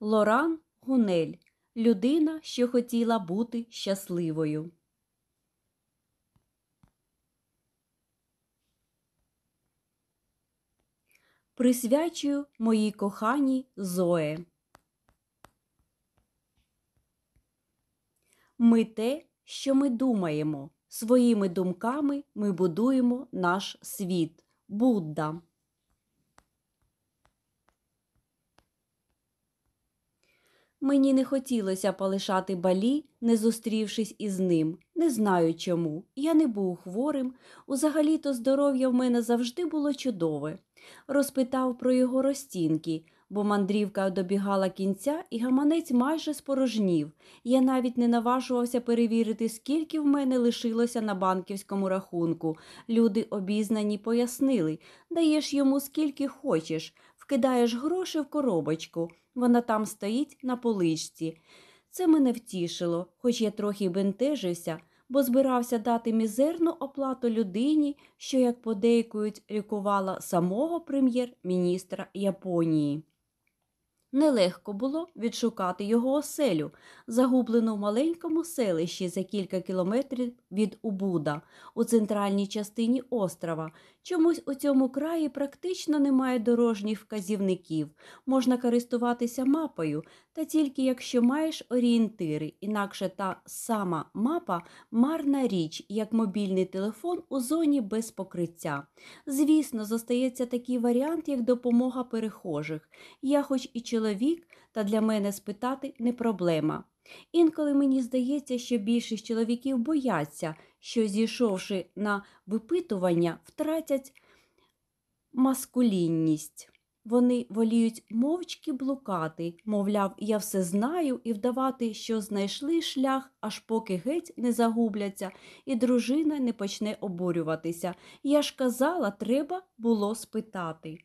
Лоран Гунель людина, що хотіла бути щасливою. Присвячую моїй коханій Зое. Ми те, що ми думаємо. Своїми думками ми будуємо наш світ. Будда. Мені не хотілося полишати балі, не зустрівшись із ним. Не знаю чому. Я не був хворим. Узагалі-то здоров'я в мене завжди було чудове. Розпитав про його розтінки, бо мандрівка добігала кінця, і гаманець майже спорожнів. Я навіть не наважувався перевірити, скільки в мене лишилося на банківському рахунку. Люди обізнані пояснили даєш йому скільки хочеш, вкидаєш гроші в коробочку. Вона там стоїть на поличці. Це мене втішило, хоч я трохи бентежився, бо збирався дати мізерну оплату людині, що, як подейкують, лікувала самого прем'єр-міністра Японії. Нелегко було відшукати його оселю, загублену в маленькому селищі за кілька кілометрів від Убуда, у центральній частині острова. Чомусь у цьому краї практично немає дорожніх вказівників, можна користуватися мапою, та тільки якщо маєш орієнтири, інакше та сама мапа марна річ, як мобільний телефон у зоні без покриття. Звісно, зостається такий варіант, як допомога перехожих. Я, хоч і чоловік, та для мене спитати не проблема. Інколи мені здається, що більшість чоловіків бояться, що, зійшовши на випитування, втратять маскулінність. Вони воліють мовчки блукати, мовляв, я все знаю, і вдавати, що знайшли шлях, аж поки геть не загубляться, і дружина не почне обурюватися. Я ж казала, треба було спитати.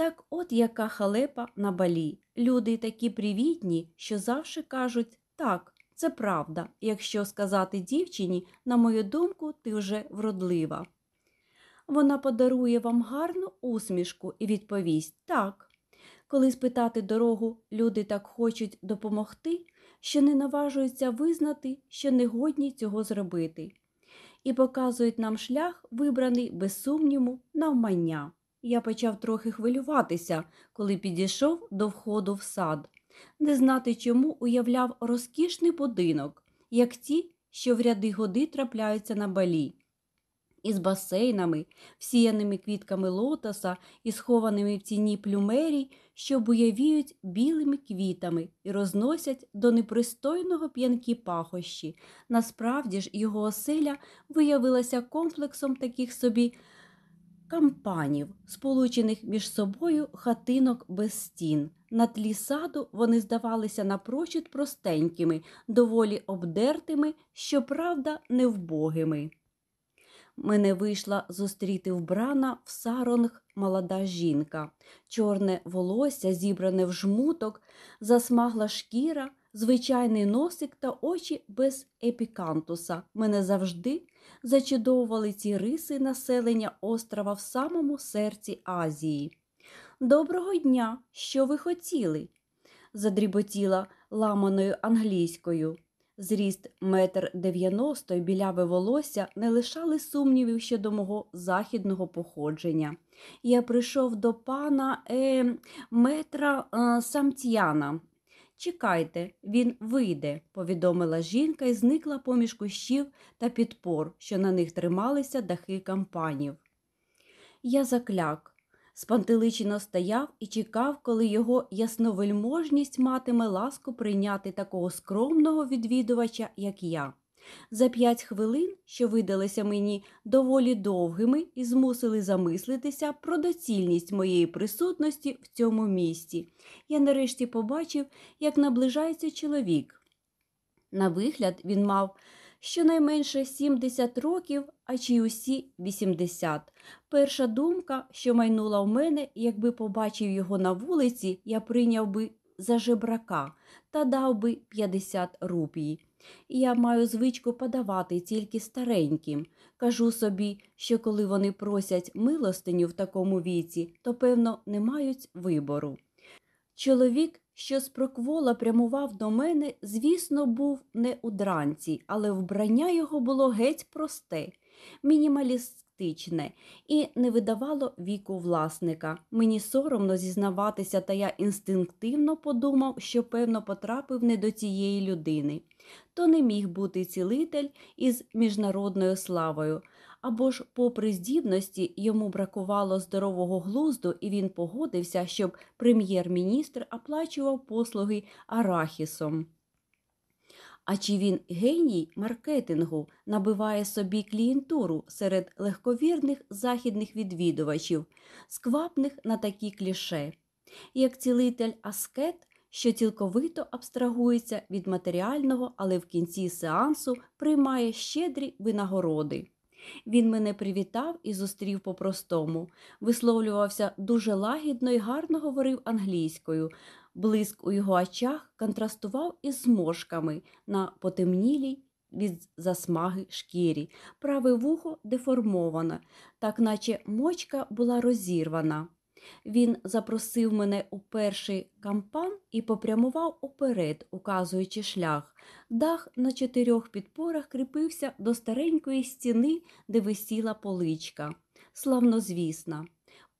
Так от яка халепа на балі. Люди такі привітні, що завжди кажуть так, це правда, якщо сказати дівчині, на мою думку, ти вже вродлива. Вона подарує вам гарну усмішку і відповість так. Коли спитати дорогу, люди так хочуть допомогти, що не наважуються визнати, що не годні цього зробити, і показують нам шлях, вибраний без сумніву, навмання. Я почав трохи хвилюватися, коли підійшов до входу в сад. Не знати чому уявляв розкішний будинок, як ті, що в ряди годи трапляються на балі із басейнами, всіяними квітками лотоса і схованими в тіні плюмерій, що буявіють білими квітами і розносять до непристойного п'янки пахощі. Насправді ж його оселя виявилася комплексом таких собі кампанів, сполучених між собою хатинок без стін. На тлі саду вони здавалися напрочуд простенькими, доволі обдертими, щоправда, невбогими. Мене вийшла зустріти вбрана в саронг молода жінка, чорне волосся, зібране в жмуток, засмагла шкіра, звичайний носик та очі без епікантуса. Мене завжди зачудовували ці риси населення острова в самому серці Азії. Доброго дня, що ви хотіли? задріботіла ламаною англійською. Зріст метр дев'яносто і біляве волосся не лишали сумнівів щодо мого західного походження. Я прийшов до пана е, метра е, Самтьяна. Чекайте, він вийде, повідомила жінка і зникла поміж кущів та підпор, що на них трималися дахи кампанів. Я закляк. Спантеличено стояв і чекав, коли його ясновельможність матиме ласку прийняти такого скромного відвідувача, як я. За п'ять хвилин, що видалися мені доволі довгими і змусили замислитися про доцільність моєї присутності в цьому місті, я нарешті побачив, як наближається чоловік. На вигляд він мав щонайменше 70 років, а чи усі 80. Перша думка, що майнула в мене, якби побачив його на вулиці, я прийняв би за жебрака та дав би 50 рупій. Я маю звичку подавати тільки стареньким. Кажу собі, що коли вони просять милостиню в такому віці, то, певно, не мають вибору. Чоловік що з проквола прямував до мене, звісно, був не у дранці, але вбрання його було геть просте, мінімалістичне і не видавало віку власника. Мені соромно зізнаватися, та я інстинктивно подумав, що, певно, потрапив не до цієї людини. То не міг бути цілитель із міжнародною славою. Або ж, попри здібності, йому бракувало здорового глузду, і він погодився, щоб прем'єр-міністр оплачував послуги арахісом. А чи він геній маркетингу набиває собі клієнтуру серед легковірних західних відвідувачів, сквапних на такі кліше, як цілитель аскет, що цілковито абстрагується від матеріального, але в кінці сеансу приймає щедрі винагороди. Він мене привітав і зустрів по-простому, висловлювався дуже лагідно і гарно говорив англійською. Блиск у його очах контрастував із зморшками на потемнілій від засмаги шкірі. Праве вухо деформоване, так наче мочка була розірвана. Він запросив мене у перший кампан і попрямував уперед, указуючи шлях. Дах на чотирьох підпорах кріпився до старенької стіни, де висіла поличка. Славнозвісна.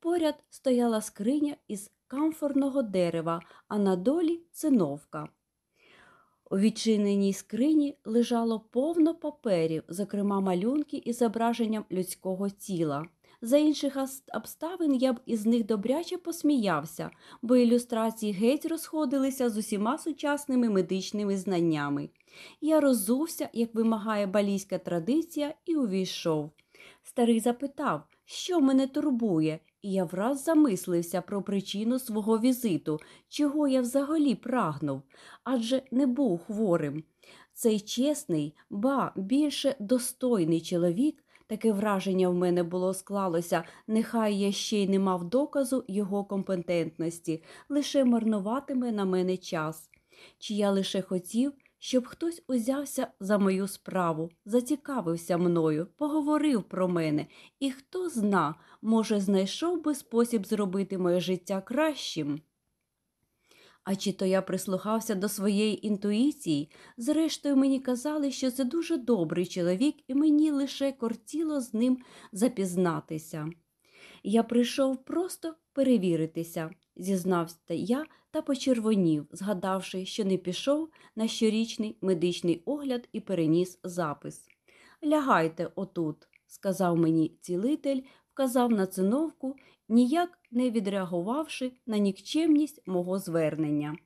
Поряд стояла скриня із камфорного дерева, а на долі циновка. У відчиненій скрині лежало повно паперів, зокрема малюнки із зображенням людського тіла. За інших обставин я б із них добряче посміявся, бо ілюстрації геть розходилися з усіма сучасними медичними знаннями. Я роззувся, як вимагає балійська традиція, і увійшов. Старий запитав, що мене турбує, і я враз замислився про причину свого візиту, чого я взагалі прагнув, адже не був хворим. Цей чесний, ба більше достойний чоловік. Таке враження в мене було склалося, нехай я ще й не мав доказу його компетентності, лише марнуватиме на мене час. Чи я лише хотів, щоб хтось узявся за мою справу, зацікавився мною, поговорив про мене, і хто зна, може, знайшов би спосіб зробити моє життя кращим. А чи то я прислухався до своєї інтуїції, зрештою мені казали, що це дуже добрий чоловік, і мені лише кортіло з ним запізнатися. Я прийшов просто перевіритися, зізнався я та почервонів, згадавши, що не пішов на щорічний медичний огляд і переніс запис. Лягайте отут, сказав мені цілитель, вказав на циновку ніяк не відреагувавши на нікчемність мого звернення.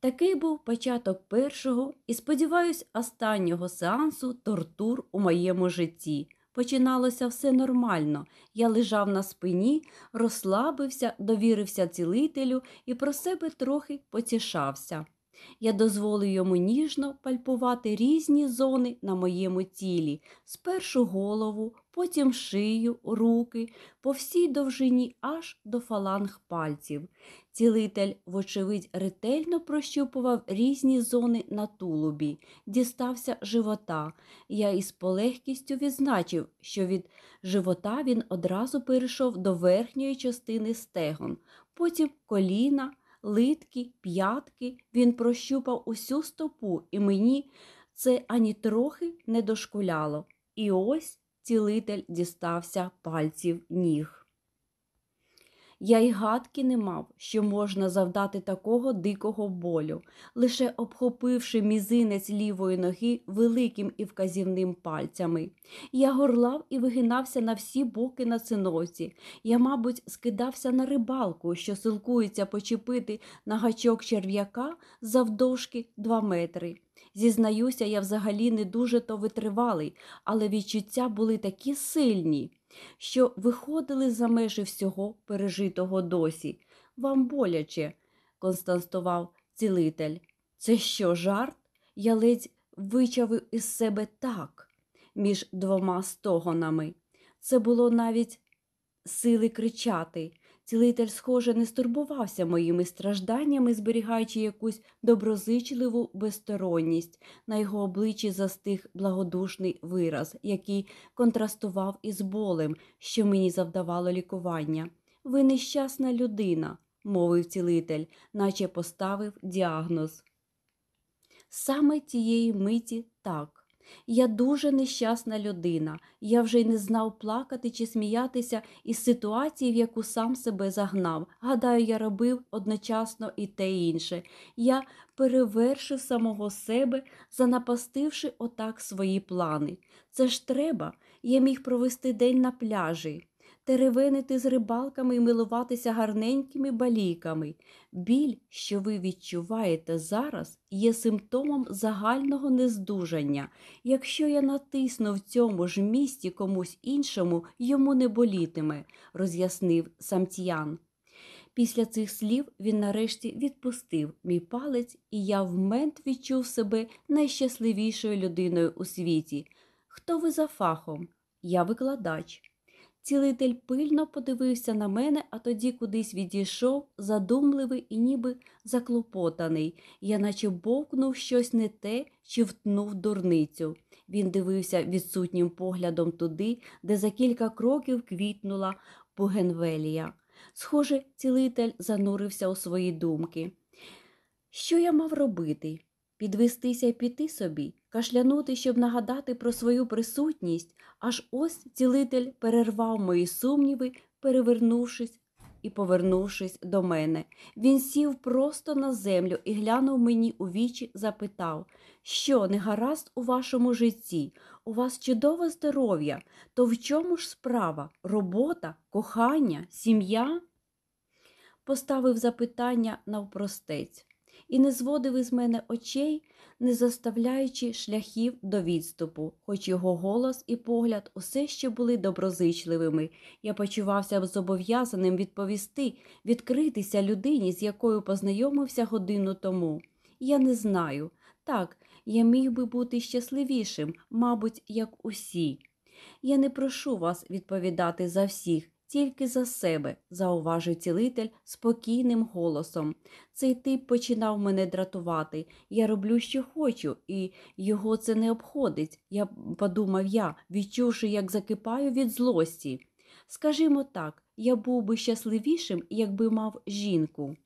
Такий був початок першого і, сподіваюсь, останнього сеансу тортур у моєму житті. Починалося все нормально. Я лежав на спині, розслабився, довірився цілителю і про себе трохи потішався. Я дозволив йому ніжно пальпувати різні зони на моєму тілі, спершу голову, потім шию, руки, по всій довжині аж до фаланг пальців. Цілитель, вочевидь, ретельно прощупував різні зони на тулубі, дістався живота. Я із полегкістю відзначив, що від живота він одразу перейшов до верхньої частини стегон, потім коліна литки, п'ятки, він прощупав усю стопу, і мені це ані трохи не дошкуляло. І ось цілитель дістався пальців ніг. Я й гадки не мав, що можна завдати такого дикого болю, лише обхопивши мізинець лівої ноги великим і вказівним пальцями. Я горлав і вигинався на всі боки на циновці. Я, мабуть, скидався на рибалку, що силкується почепити на гачок черв'яка завдовжки два метри. Зізнаюся, я взагалі не дуже то витривалий, але відчуття були такі сильні що виходили за межі всього пережитого досі. Вам боляче, констатував цілитель. Це що, жарт? Я ледь вичавив із себе так між двома стогонами. Це було навіть сили кричати. Цілитель, схоже, не стурбувався моїми стражданнями, зберігаючи якусь доброзичливу безсторонність. На його обличчі застиг благодушний вираз, який контрастував із болем, що мені завдавало лікування. Ви нещасна людина, мовив цілитель, наче поставив діагноз. Саме тієї миті так. Я дуже нещасна людина, я вже й не знав плакати чи сміятися із ситуації, в яку сам себе загнав. Гадаю, я робив одночасно і те інше. Я перевершив самого себе, занапастивши отак свої плани. Це ж треба, я міг провести день на пляжі теревенити з рибалками і милуватися гарненькими балійками. Біль, що ви відчуваєте зараз, є симптомом загального нездужання. Якщо я натисну в цьому ж місці комусь іншому, йому не болітиме, роз'яснив Самтіян. Після цих слів він нарешті відпустив мій палець, і я в мент відчув себе найщасливішою людиною у світі. Хто ви за фахом? Я викладач. Цілитель пильно подивився на мене, а тоді кудись відійшов, задумливий і ніби заклопотаний. Я наче бовкнув щось не те чи втнув дурницю. Він дивився відсутнім поглядом туди, де за кілька кроків квітнула Бугенвелія. Схоже, цілитель занурився у свої думки. Що я мав робити? Підвестися і піти собі, кашлянути, щоб нагадати про свою присутність, аж ось цілитель перервав мої сумніви, перевернувшись і повернувшись до мене. Він сів просто на землю і глянув мені у вічі, запитав, що не гаразд у вашому житті, у вас чудове здоров'я, то в чому ж справа? Робота, кохання, сім'я? Поставив запитання навпростець і не зводив із мене очей, не заставляючи шляхів до відступу, хоч його голос і погляд усе ще були доброзичливими. Я почувався зобов'язаним відповісти, відкритися людині, з якою познайомився годину тому. Я не знаю. Так, я міг би бути щасливішим, мабуть, як усі. Я не прошу вас відповідати за всіх, тільки за себе, зауважив цілитель спокійним голосом. Цей тип починав мене дратувати. Я роблю, що хочу, і його це не обходить, я подумав я, відчувши, як закипаю від злості. Скажімо так, я був би щасливішим, якби мав жінку.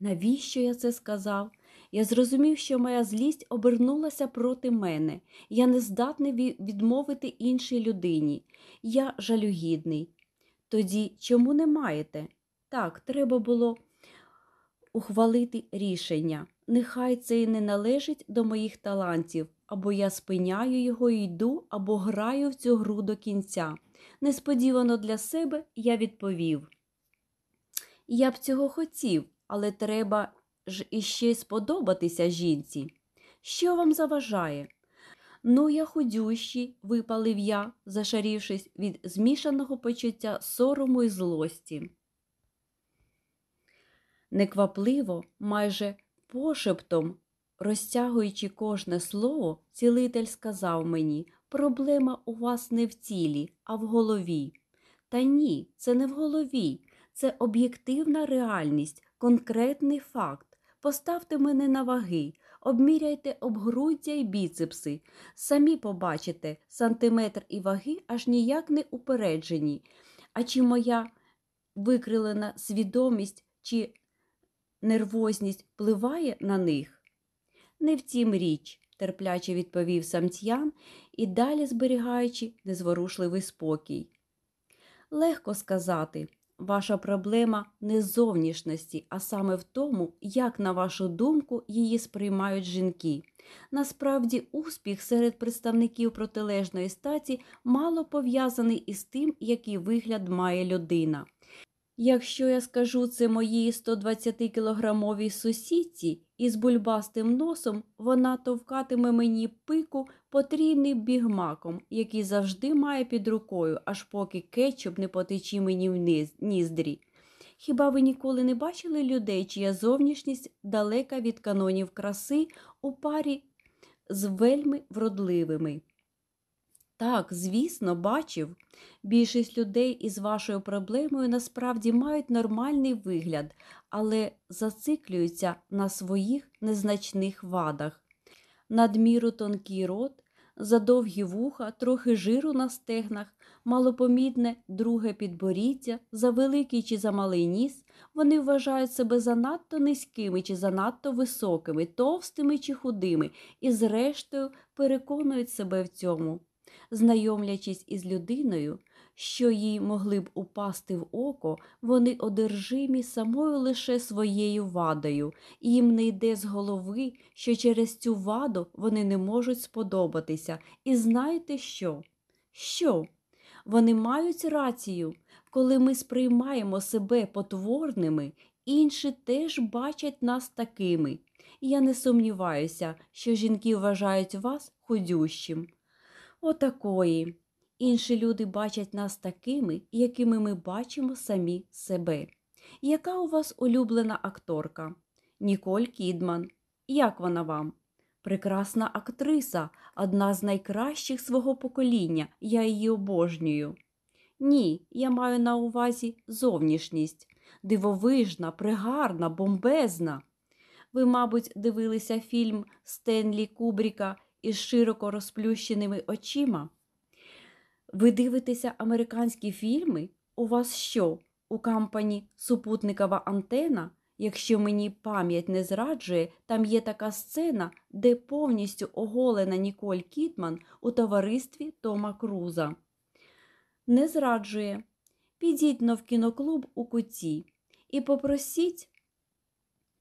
Навіщо я це сказав? Я зрозумів, що моя злість обернулася проти мене. Я не здатний відмовити іншій людині. Я жалюгідний. Тоді чому не маєте? Так, треба було ухвалити рішення. Нехай це і не належить до моїх талантів, або я спиняю його і йду, або граю в цю гру до кінця. Несподівано для себе я відповів. Я б цього хотів, але треба ж іще сподобатися жінці. Що вам заважає? Ну, я худющий, випалив я, зашарівшись від змішаного почуття сорому і злості. Неквапливо, майже пошептом, розтягуючи кожне слово, цілитель сказав мені проблема у вас не в тілі, а в голові. Та ні, це не в голові, це об'єктивна реальність, конкретний факт. Поставте мене на ваги, обміряйте обгруддя й біцепси. Самі побачите, сантиметр і ваги аж ніяк не упереджені. А чи моя викрилена свідомість чи нервозність впливає на них? Не в тім річ, терпляче відповів самцян і далі зберігаючи незворушливий спокій. Легко сказати, Ваша проблема не зовнішності, а саме в тому, як, на вашу думку, її сприймають жінки. Насправді, успіх серед представників протилежної статі мало пов'язаний із тим, який вигляд має людина. Якщо я скажу це моїй 120-кілограмовій сусідці із бульбастим носом, вона товкатиме мені пику потрійним бігмаком, який завжди має під рукою, аж поки кетчуп не потече мені в ніздрі. Хіба ви ніколи не бачили людей, чия зовнішність далека від канонів краси у парі з вельми вродливими? Так, звісно, бачив. Більшість людей із вашою проблемою насправді мають нормальний вигляд, але зациклюються на своїх незначних вадах. Надміру тонкий рот, задовгі вуха, трохи жиру на стегнах, малопомітне друге підборіддя, завеликий чи замалий ніс, вони вважають себе занадто низькими чи занадто високими, товстими чи худими, і, зрештою, переконують себе в цьому. Знайомлячись із людиною, що їй могли б упасти в око, вони одержимі самою лише своєю вадою, і їм не йде з голови, що через цю ваду вони не можуть сподобатися. І знаєте що? Що? Вони мають рацію, коли ми сприймаємо себе потворними, інші теж бачать нас такими. Я не сумніваюся, що жінки вважають вас худющим. Отакої. Інші люди бачать нас такими, якими ми бачимо самі себе. Яка у вас улюблена акторка? Ніколь Кідман. Як вона вам? Прекрасна актриса, одна з найкращих свого покоління. Я її обожнюю. Ні, я маю на увазі зовнішність. Дивовижна, пригарна, бомбезна. Ви, мабуть, дивилися фільм Стенлі Кубріка із широко розплющеними очима? Ви дивитеся американські фільми? У вас що? У кампані супутникова антена? Якщо мені пам'ять не зраджує, там є така сцена, де повністю оголена Ніколь Кітман у товаристві Тома Круза. Не зраджує. Підіть но в кіноклуб у куті і попросіть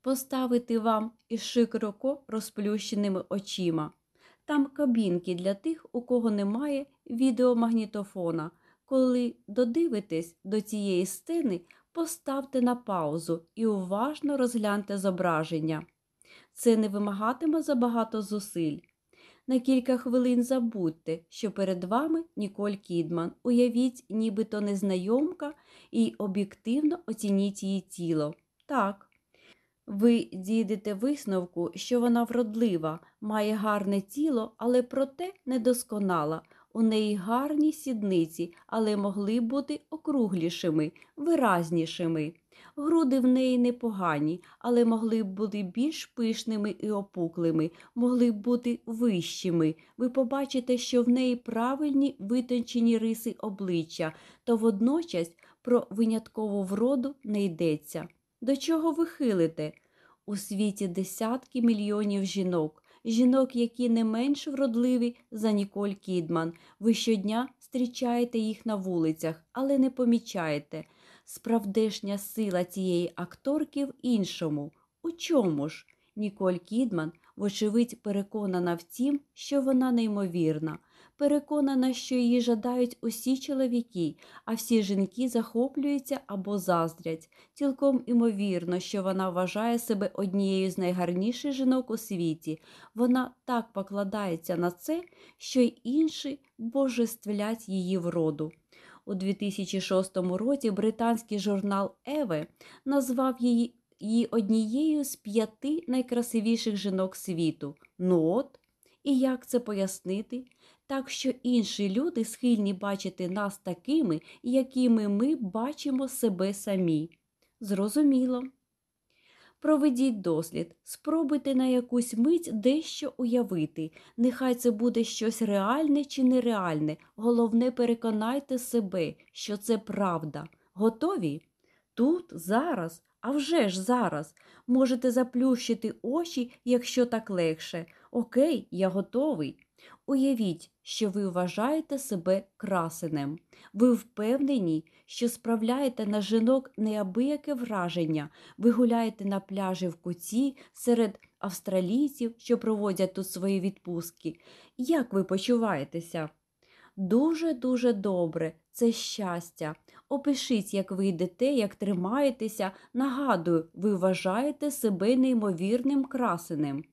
поставити вам із широко розплющеними очима. Там кабінки для тих, у кого немає відеомагнітофона. Коли додивитесь до цієї сцени, поставте на паузу і уважно розгляньте зображення. Це не вимагатиме забагато зусиль. На кілька хвилин забудьте, що перед вами Ніколь Кідман. Уявіть, нібито незнайомка, і об'єктивно оцініть її тіло. Так. Ви дійдете висновку, що вона вродлива, має гарне тіло, але проте недосконала. У неї гарні сідниці, але могли бути округлішими, виразнішими. Груди в неї непогані, але могли б бути більш пишними і опуклими, могли б бути вищими. Ви побачите, що в неї правильні витончені риси обличчя, то водночас про виняткову вроду не йдеться. До чого ви хилите? У світі десятки мільйонів жінок, жінок, які не менш вродливі за Ніколь Кідман. Ви щодня зустрічаєте їх на вулицях, але не помічаєте. Справдешня сила цієї акторки в іншому. У чому ж? Ніколь Кідман, вочевидь, переконана в тім, що вона неймовірна. Переконана, що її жадають усі чоловіки, а всі жінки захоплюються або заздрять. Цілком імовірно, що вона вважає себе однією з найгарніших жінок у світі. Вона так покладається на це, що й інші божествлять її вроду. У 2006 році британський журнал Еве назвав її, її однією з п'яти найкрасивіших жінок світу. Ну от, і як це пояснити? Так що інші люди схильні бачити нас такими, якими ми бачимо себе самі. Зрозуміло. Проведіть дослід, спробуйте на якусь мить дещо уявити. Нехай це буде щось реальне чи нереальне. Головне, переконайте себе, що це правда. Готові? Тут, зараз, а вже ж зараз. Можете заплющити очі, якщо так легше. Окей, я готовий. Уявіть, що ви вважаєте себе красенем. Ви впевнені, що справляєте на жінок неабияке враження. Ви гуляєте на пляжі в куті серед австралійців, що проводять тут свої відпустки. Як ви почуваєтеся? Дуже-дуже добре, це щастя. Опишіть, як ви йдете, як тримаєтеся. Нагадую, ви вважаєте себе неймовірним красенем.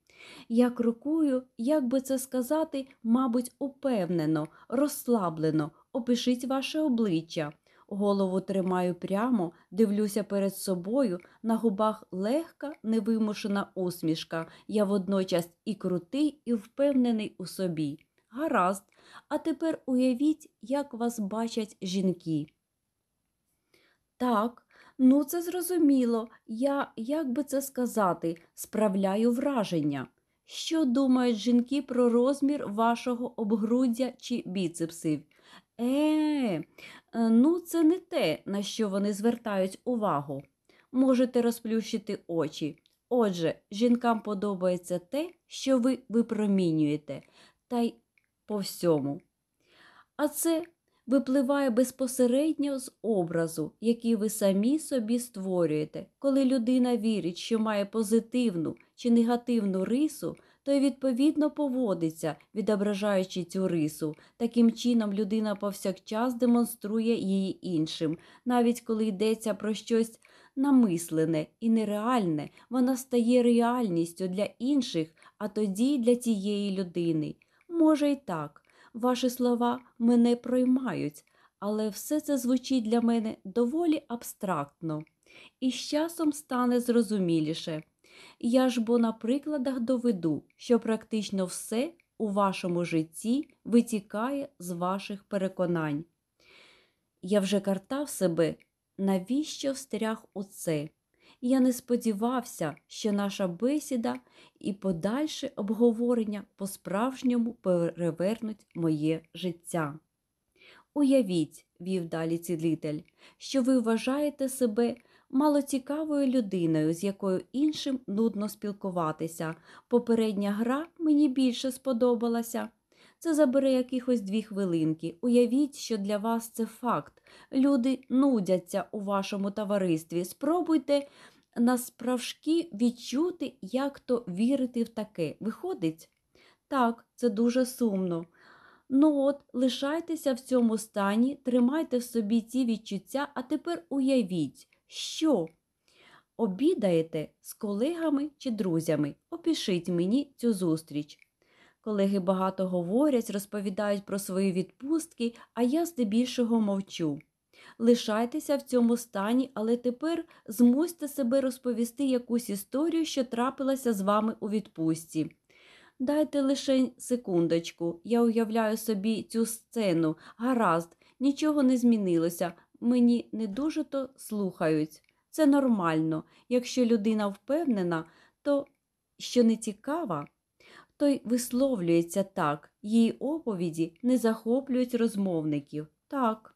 Я крокую, як би це сказати, мабуть, упевнено, розслаблено, опишіть ваше обличчя. Голову тримаю прямо, дивлюся перед собою, на губах легка, невимушена усмішка. Я водночас і крутий, і впевнений у собі. Гаразд, а тепер уявіть, як вас бачать жінки. Так, ну це зрозуміло. Я, як би це сказати, справляю враження. Що думають жінки про розмір вашого обгруддя чи біцепсів? Е, е, ну це не те, на що вони звертають увагу. Можете розплющити очі. Отже, жінкам подобається те, що ви випромінюєте, та й по всьому. А це випливає безпосередньо з образу, який ви самі собі створюєте. Коли людина вірить, що має позитивну чи негативну рису, то й відповідно поводиться, відображаючи цю рису. Таким чином, людина повсякчас демонструє її іншим, навіть коли йдеться про щось намислене і нереальне, вона стає реальністю для інших, а тоді й для тієї людини. Може, й так. Ваші слова мене проймають, але все це звучить для мене доволі абстрактно і з часом стане зрозуміліше. Я ж бо на прикладах доведу, що практично все у вашому житті витікає з ваших переконань. Я вже картав себе, навіщо встряг у це. Я не сподівався, що наша бесіда і подальше обговорення по-справжньому перевернуть моє життя. Уявіть, вів далі цілитель, що ви вважаєте себе малоцікавою людиною, з якою іншим нудно спілкуватися. Попередня гра мені більше сподобалася. Це забере якихось дві хвилинки. Уявіть, що для вас це факт. Люди нудяться у вашому товаристві. Спробуйте насправжки відчути, як то вірити в таке. Виходить? Так, це дуже сумно. Ну от, лишайтеся в цьому стані, тримайте в собі ці відчуття, а тепер уявіть, що обідаєте з колегами чи друзями. Опишіть мені цю зустріч. Колеги багато говорять, розповідають про свої відпустки, а я здебільшого мовчу. Лишайтеся в цьому стані, але тепер змусьте себе розповісти якусь історію, що трапилася з вами у відпустці. Дайте лише секундочку, я уявляю собі цю сцену. Гаразд, нічого не змінилося, мені не дуже то слухають. Це нормально. Якщо людина впевнена, то що не цікава, то й висловлюється так, її оповіді не захоплюють розмовників. Так.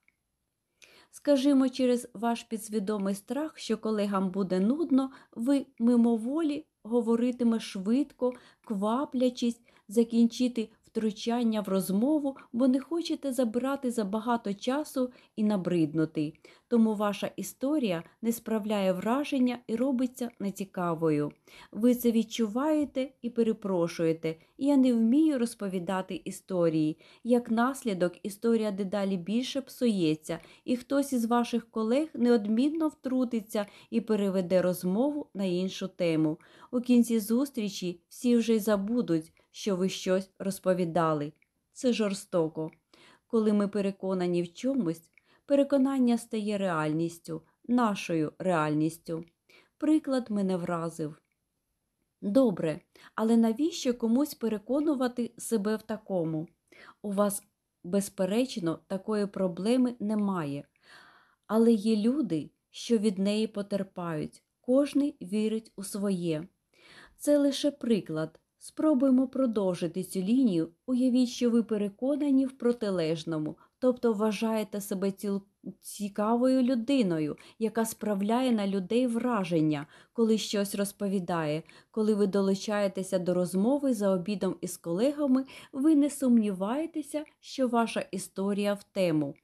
Скажімо, через ваш підсвідомий страх, що колегам буде нудно, ви мимоволі говоритиме швидко, кваплячись, закінчити втручання в розмову, бо не хочете забирати забагато часу і набриднути. Тому ваша історія не справляє враження і робиться нецікавою. Ви це відчуваєте і перепрошуєте. Я не вмію розповідати історії. Як наслідок, історія дедалі більше псується, і хтось із ваших колег неодмінно втрутиться і переведе розмову на іншу тему. У кінці зустрічі всі вже й забудуть, що ви щось розповідали. Це жорстоко. Коли ми переконані в чомусь, переконання стає реальністю, нашою реальністю. Приклад мене вразив. Добре, але навіщо комусь переконувати себе в такому? У вас, безперечно, такої проблеми немає. Але є люди, що від неї потерпають, кожний вірить у своє. Це лише приклад. Спробуємо продовжити цю лінію. Уявіть, що ви переконані в протилежному, тобто вважаєте себе ціл... цікавою людиною, яка справляє на людей враження, коли щось розповідає. Коли ви долучаєтеся до розмови за обідом із колегами, ви не сумніваєтеся, що ваша історія в тему.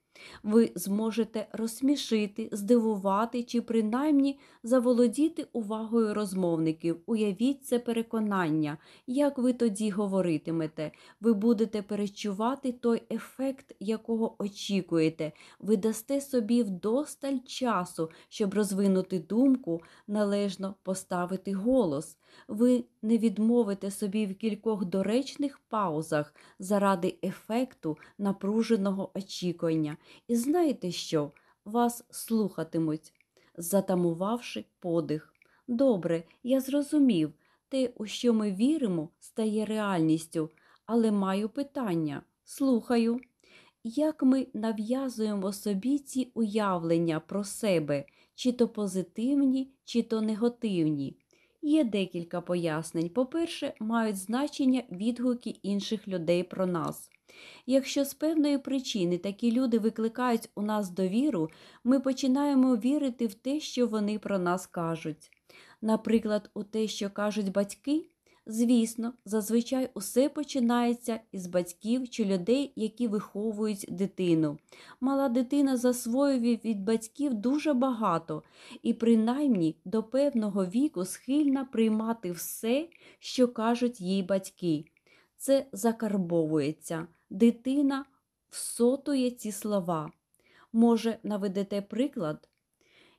Ви зможете розсмішити, здивувати чи принаймні заволодіти увагою розмовників. Уявіть це переконання, як ви тоді говоритимете. Ви будете перечувати той ефект, якого очікуєте. Ви дасте собі вдосталь часу, щоб розвинути думку, належно поставити голос. Ви не відмовите собі в кількох доречних паузах заради ефекту напруженого очікування. І знаєте що? Вас слухатимуть, затамувавши подих. Добре, я зрозумів, те, у що ми віримо, стає реальністю, але маю питання. Слухаю. Як ми нав'язуємо собі ці уявлення про себе, чи то позитивні, чи то негативні? Є декілька пояснень. По-перше, мають значення відгуки інших людей про нас. Якщо з певної причини такі люди викликають у нас довіру, ми починаємо вірити в те, що вони про нас кажуть. Наприклад, у те, що кажуть батьки, звісно, зазвичай усе починається із батьків чи людей, які виховують дитину. Мала дитина засвоює від батьків дуже багато і, принаймні, до певного віку схильна приймати все, що кажуть їй батьки. Це закарбовується. Дитина всотує ці слова. Може, наведете приклад?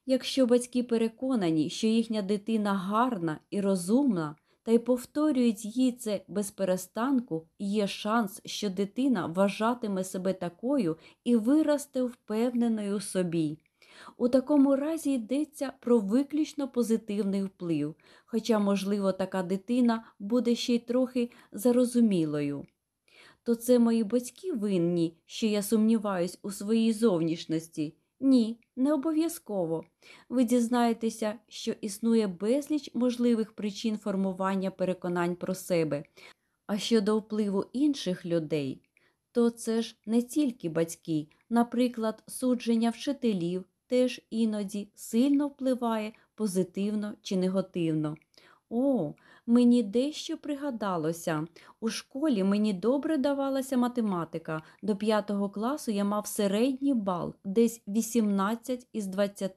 Якщо батьки переконані, що їхня дитина гарна і розумна, та й повторюють їй це без перестанку, є шанс, що дитина вважатиме себе такою і виросте впевненою собі. У такому разі йдеться про виключно позитивний вплив, хоча, можливо, така дитина буде ще й трохи зарозумілою. То це мої батьки винні, що я сумніваюсь у своїй зовнішності. Ні, не обов'язково. Ви дізнаєтеся, що існує безліч можливих причин формування переконань про себе. А щодо впливу інших людей, то це ж не тільки батьки, наприклад, судження вчителів теж іноді сильно впливає позитивно чи негативно. О, мені дещо пригадалося. У школі мені добре давалася математика. До п'ятого класу я мав середній бал, десь 18 із 20.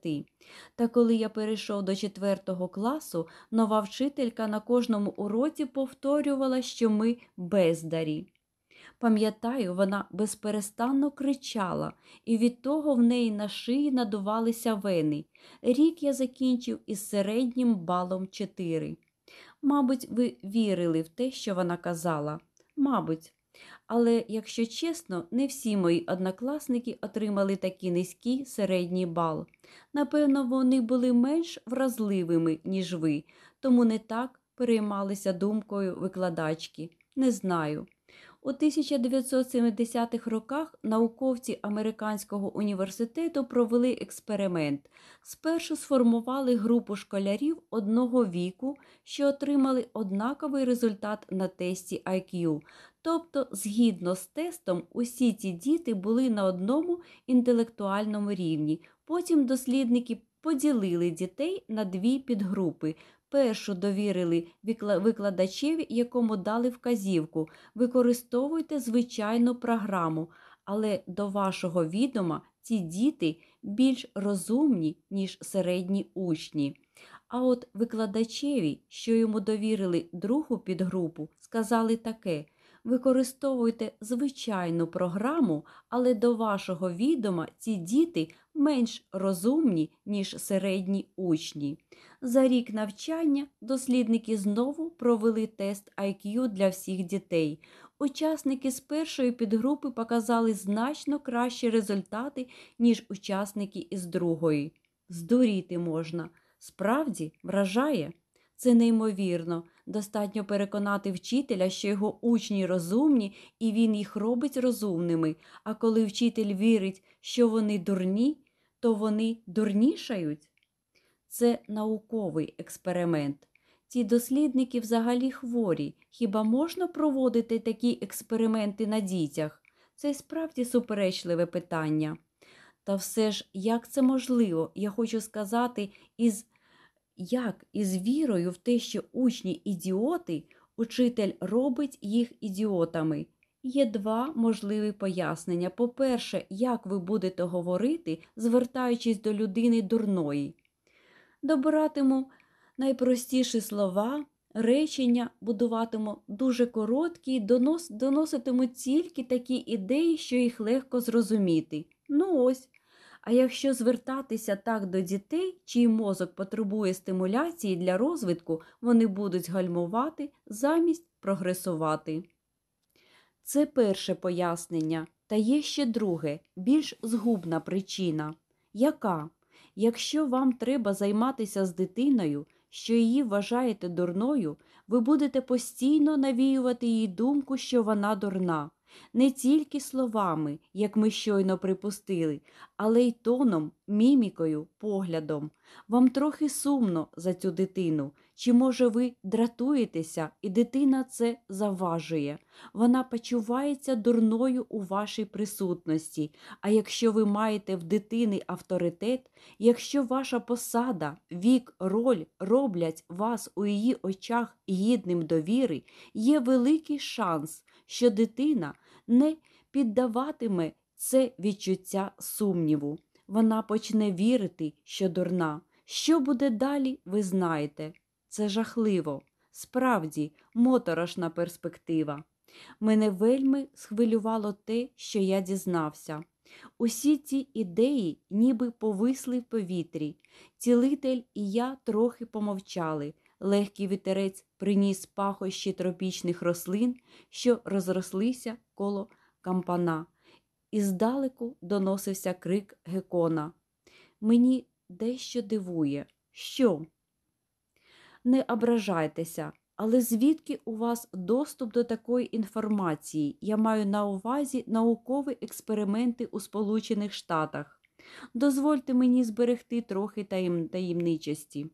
Та коли я перейшов до четвертого класу, нова вчителька на кожному уроці повторювала, що ми бездарі. Пам'ятаю, вона безперестанно кричала, і від того в неї на шиї надувалися вени. Рік я закінчив із середнім балом 4. Мабуть, ви вірили в те, що вона казала. Мабуть. Але, якщо чесно, не всі мої однокласники отримали такий низький середній бал. Напевно, вони були менш вразливими, ніж ви, тому не так переймалися думкою викладачки. Не знаю. У 1970-х роках науковці Американського університету провели експеримент. Спершу сформували групу школярів одного віку, що отримали однаковий результат на тесті IQ. Тобто, згідно з тестом, усі ці діти були на одному інтелектуальному рівні. Потім дослідники поділили дітей на дві підгрупи. Першу довірили викладачеві, якому дали вказівку. Використовуйте звичайну програму, але до вашого відома ці діти більш розумні, ніж середні учні. А от викладачеві, що йому довірили другу підгрупу, сказали таке. Використовуйте звичайну програму, але до вашого відома ці діти менш розумні, ніж середні учні. За рік навчання дослідники знову провели тест IQ для всіх дітей. Учасники з першої підгрупи показали значно кращі результати, ніж учасники із другої. Здуріти можна. Справді вражає. Це неймовірно. Достатньо переконати вчителя, що його учні розумні, і він їх робить розумними. А коли вчитель вірить, що вони дурні, то вони дурнішають. Це науковий експеримент. Ці дослідники взагалі хворі. Хіба можна проводити такі експерименти на дітях? Це справді суперечливе питання. Та все ж, як це можливо, я хочу сказати, із як із вірою в те, що учні ідіоти, учитель робить їх ідіотами. Є два можливі пояснення. По-перше, як ви будете говорити, звертаючись до людини дурної. Добиратиму найпростіші слова, речення, будуватиму дуже короткі, донос, доноситиму тільки такі ідеї, що їх легко зрозуміти. Ну ось. А якщо звертатися так до дітей, чий мозок потребує стимуляції для розвитку, вони будуть гальмувати замість прогресувати. Це перше пояснення, та є ще друге, більш згубна причина. Яка? Якщо вам треба займатися з дитиною, що її вважаєте дурною, ви будете постійно навіювати їй думку, що вона дурна не тільки словами, як ми щойно припустили, але й тоном, мімікою, поглядом. Вам трохи сумно за цю дитину. Чи, може, ви дратуєтеся, і дитина це заважує? Вона почувається дурною у вашій присутності. А якщо ви маєте в дитини авторитет, якщо ваша посада, вік, роль роблять вас у її очах гідним довіри, є великий шанс, що дитина не піддаватиме це відчуття сумніву. Вона почне вірити, що дурна. Що буде далі, ви знаєте. Це жахливо. Справді, моторошна перспектива. Мене вельми схвилювало те, що я дізнався. Усі ці ідеї ніби повисли в повітрі. Цілитель і я трохи помовчали. Легкий вітерець приніс пахощі тропічних рослин, що розрослися коло кампана. І здалеку доносився крик гекона. Мені дещо дивує. Що? Не ображайтеся, але звідки у вас доступ до такої інформації? Я маю на увазі наукові експерименти у Сполучених Штатах. Дозвольте мені зберегти трохи таєм... таємничості.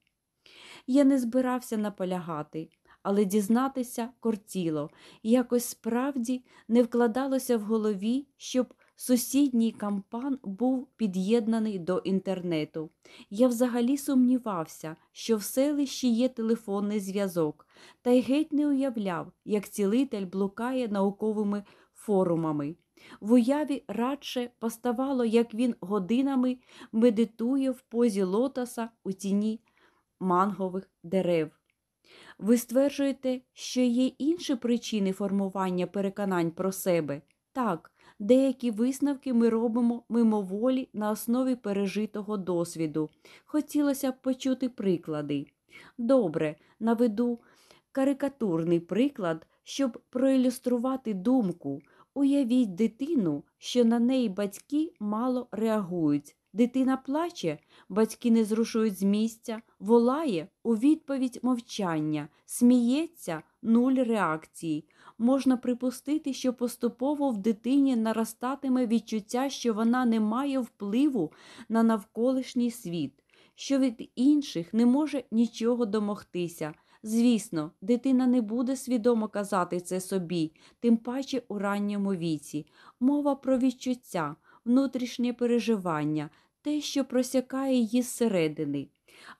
Я не збирався наполягати, але дізнатися кортіло, якось справді не вкладалося в голові, щоб сусідній кампан був під'єднаний до інтернету. Я взагалі сумнівався, що в селищі є телефонний зв'язок, та й геть не уявляв, як цілитель блукає науковими форумами. В уяві радше поставало, як він годинами медитує в позі лотоса у тіні мангових дерев. Ви стверджуєте, що є інші причини формування переконань про себе? Так, деякі висновки ми робимо мимоволі на основі пережитого досвіду. Хотілося б почути приклади. Добре, наведу карикатурний приклад, щоб проілюструвати думку. Уявіть дитину, що на неї батьки мало реагують. Дитина плаче, батьки не зрушують з місця, волає у відповідь мовчання, сміється нуль реакції. Можна припустити, що поступово в дитині наростатиме відчуття, що вона не має впливу на навколишній світ, що від інших не може нічого домогтися. Звісно, дитина не буде свідомо казати це собі, тим паче у ранньому віці. Мова про відчуття, внутрішнє переживання, те, що просякає її зсередини.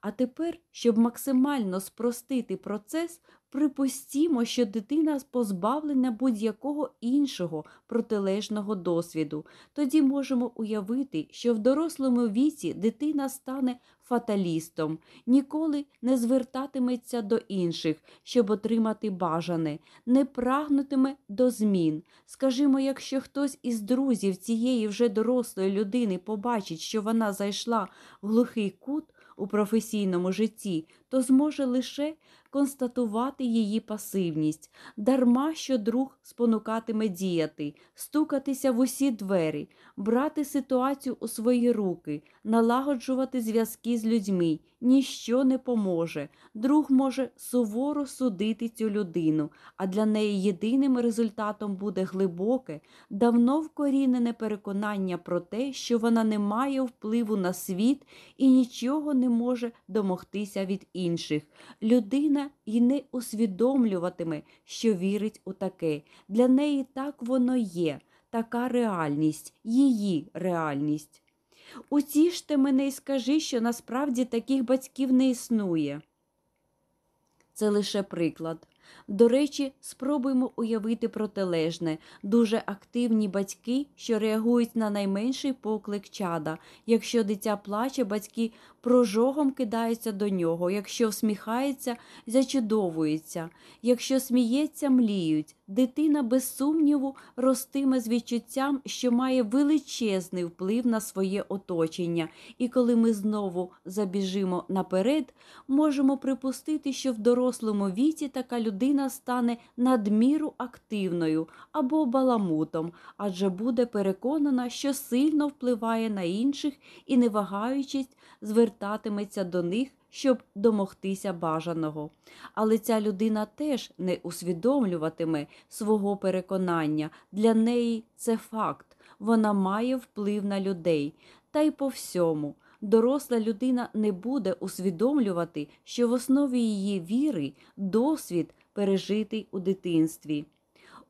А тепер, щоб максимально спростити процес, припустімо, що дитина позбавлена будь-якого іншого протилежного досвіду. Тоді можемо уявити, що в дорослому віці дитина стане фаталістом, ніколи не звертатиметься до інших, щоб отримати бажане, не прагнутиме до змін. Скажімо, якщо хтось із друзів цієї вже дорослої людини побачить, що вона зайшла в глухий кут у професійному житті, то зможе лише констатувати її пасивність, дарма що друг спонукатиме діяти, стукатися в усі двері, брати ситуацію у свої руки, налагоджувати зв'язки з людьми. Ніщо не поможе. Друг може суворо судити цю людину, а для неї єдиним результатом буде глибоке, давно вкорінене переконання про те, що вона не має впливу на світ і нічого не може домогтися від інших. Людина і не усвідомлюватиме, що вірить у таке. Для неї так воно є, така реальність, її реальність. Утіште мене і скажи, що насправді таких батьків не існує. Це лише приклад. До речі, спробуємо уявити протилежне, дуже активні батьки, що реагують на найменший поклик чада. Якщо дитя плаче, батьки прожогом кидаються до нього, якщо всміхається, зачудовуються, якщо сміється, мліють. Дитина, без сумніву, ростиме з відчуттям, що має величезний вплив на своє оточення, і коли ми знову забіжимо наперед, можемо припустити, що в дорослому віці така людина стане надміру активною або баламутом, адже буде переконана, що сильно впливає на інших і, не вагаючись, звертатиметься до них щоб домогтися бажаного. Але ця людина теж не усвідомлюватиме свого переконання. Для неї це факт, вона має вплив на людей. Та й по всьому. доросла людина не буде усвідомлювати, що в основі її віри досвід пережитий у дитинстві.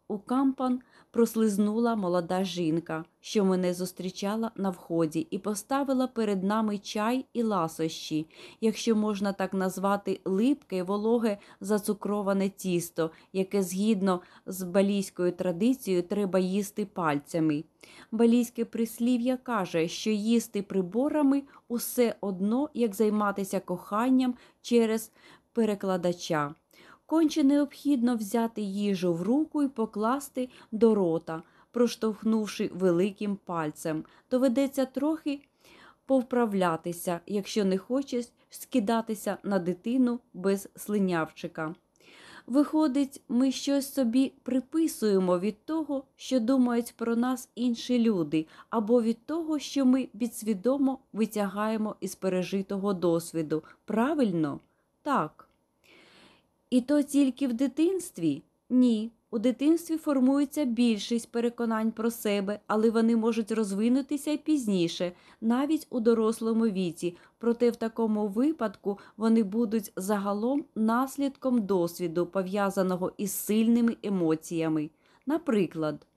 У кампан прослизнула молода жінка, що мене зустрічала на вході, і поставила перед нами чай і ласощі, якщо можна так назвати липке, вологе зацукроване тісто, яке згідно з балійською традицією треба їсти пальцями. Балійське прислів'я каже, що їсти приборами усе одно, як займатися коханням через перекладача. Конче необхідно взяти їжу в руку і покласти до рота, проштовхнувши великим пальцем. Доведеться трохи повправлятися, якщо не хочеш скидатися на дитину без слинявчика. Виходить, ми щось собі приписуємо від того, що думають про нас інші люди, або від того, що ми підсвідомо витягаємо із пережитого досвіду. Правильно? Так. І то тільки в дитинстві? Ні. У дитинстві формується більшість переконань про себе, але вони можуть розвинутися й пізніше, навіть у дорослому віці. Проте в такому випадку вони будуть загалом наслідком досвіду, пов'язаного із сильними емоціями. Наприклад,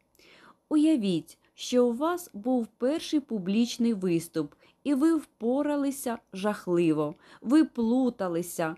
уявіть, що у вас був перший публічний виступ, і ви впоралися жахливо, ви плуталися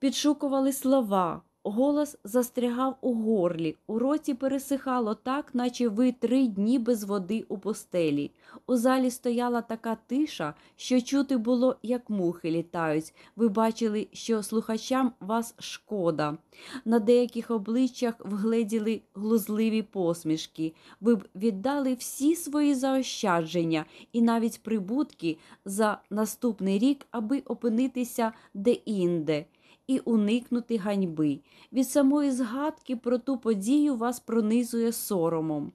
підшукували слова, голос застрягав у горлі, у роті пересихало так, наче ви три дні без води у пустелі. У залі стояла така тиша, що чути було, як мухи літають. Ви бачили, що слухачам вас шкода. На деяких обличчях вгледіли глузливі посмішки. Ви б віддали всі свої заощадження і навіть прибутки за наступний рік, аби опинитися де-інде і уникнути ганьби. Від самої згадки про ту подію вас пронизує соромом.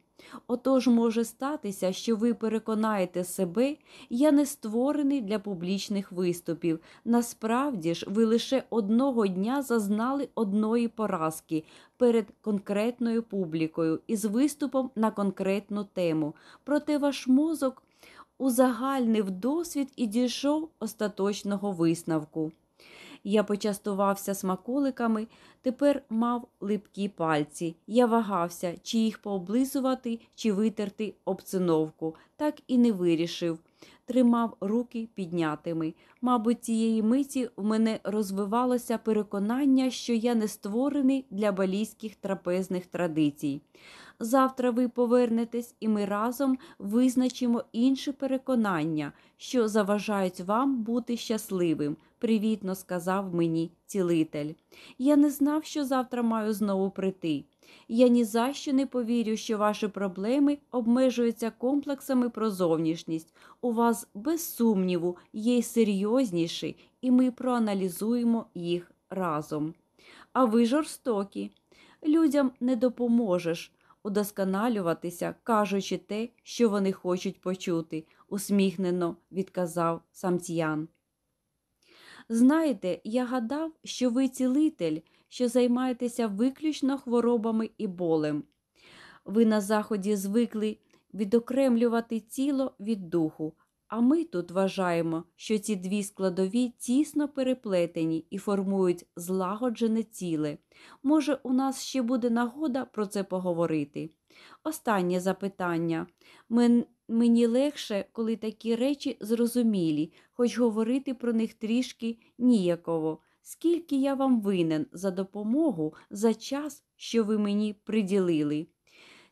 Отож може статися, що ви переконаєте себе, я не створений для публічних виступів. Насправді ж, ви лише одного дня зазнали одної поразки перед конкретною публікою із виступом на конкретну тему. Проте ваш мозок узагальнив досвід і дійшов остаточного висновку. Я почастувався смаколиками, тепер мав липкі пальці. Я вагався, чи їх пооблизувати, чи витерти обциновку. Так і не вирішив. Тримав руки піднятими. Мабуть, цієї миті в мене розвивалося переконання, що я не створений для балійських трапезних традицій. Завтра ви повернетесь, і ми разом визначимо інші переконання, що заважають вам бути щасливим, привітно сказав мені цілитель. Я не знав, що завтра маю знову прийти. Я ні за що не повірю, що ваші проблеми обмежуються комплексами про зовнішність. У вас, без сумніву, є серйозніші, і ми проаналізуємо їх разом. А ви жорстокі. Людям не допоможеш удосконалюватися, кажучи те, що вони хочуть почути, усміхнено відказав Самтьян. Знаєте, я гадав, що ви цілитель, що займаєтеся виключно хворобами і болем. Ви на заході звикли відокремлювати тіло від духу, а ми тут вважаємо, що ці дві складові тісно переплетені і формують злагоджене ціле. Може, у нас ще буде нагода про це поговорити. Останнє запитання. Мен... Мені легше, коли такі речі зрозумілі, хоч говорити про них трішки ніяково. Скільки я вам винен за допомогу за час, що ви мені приділили.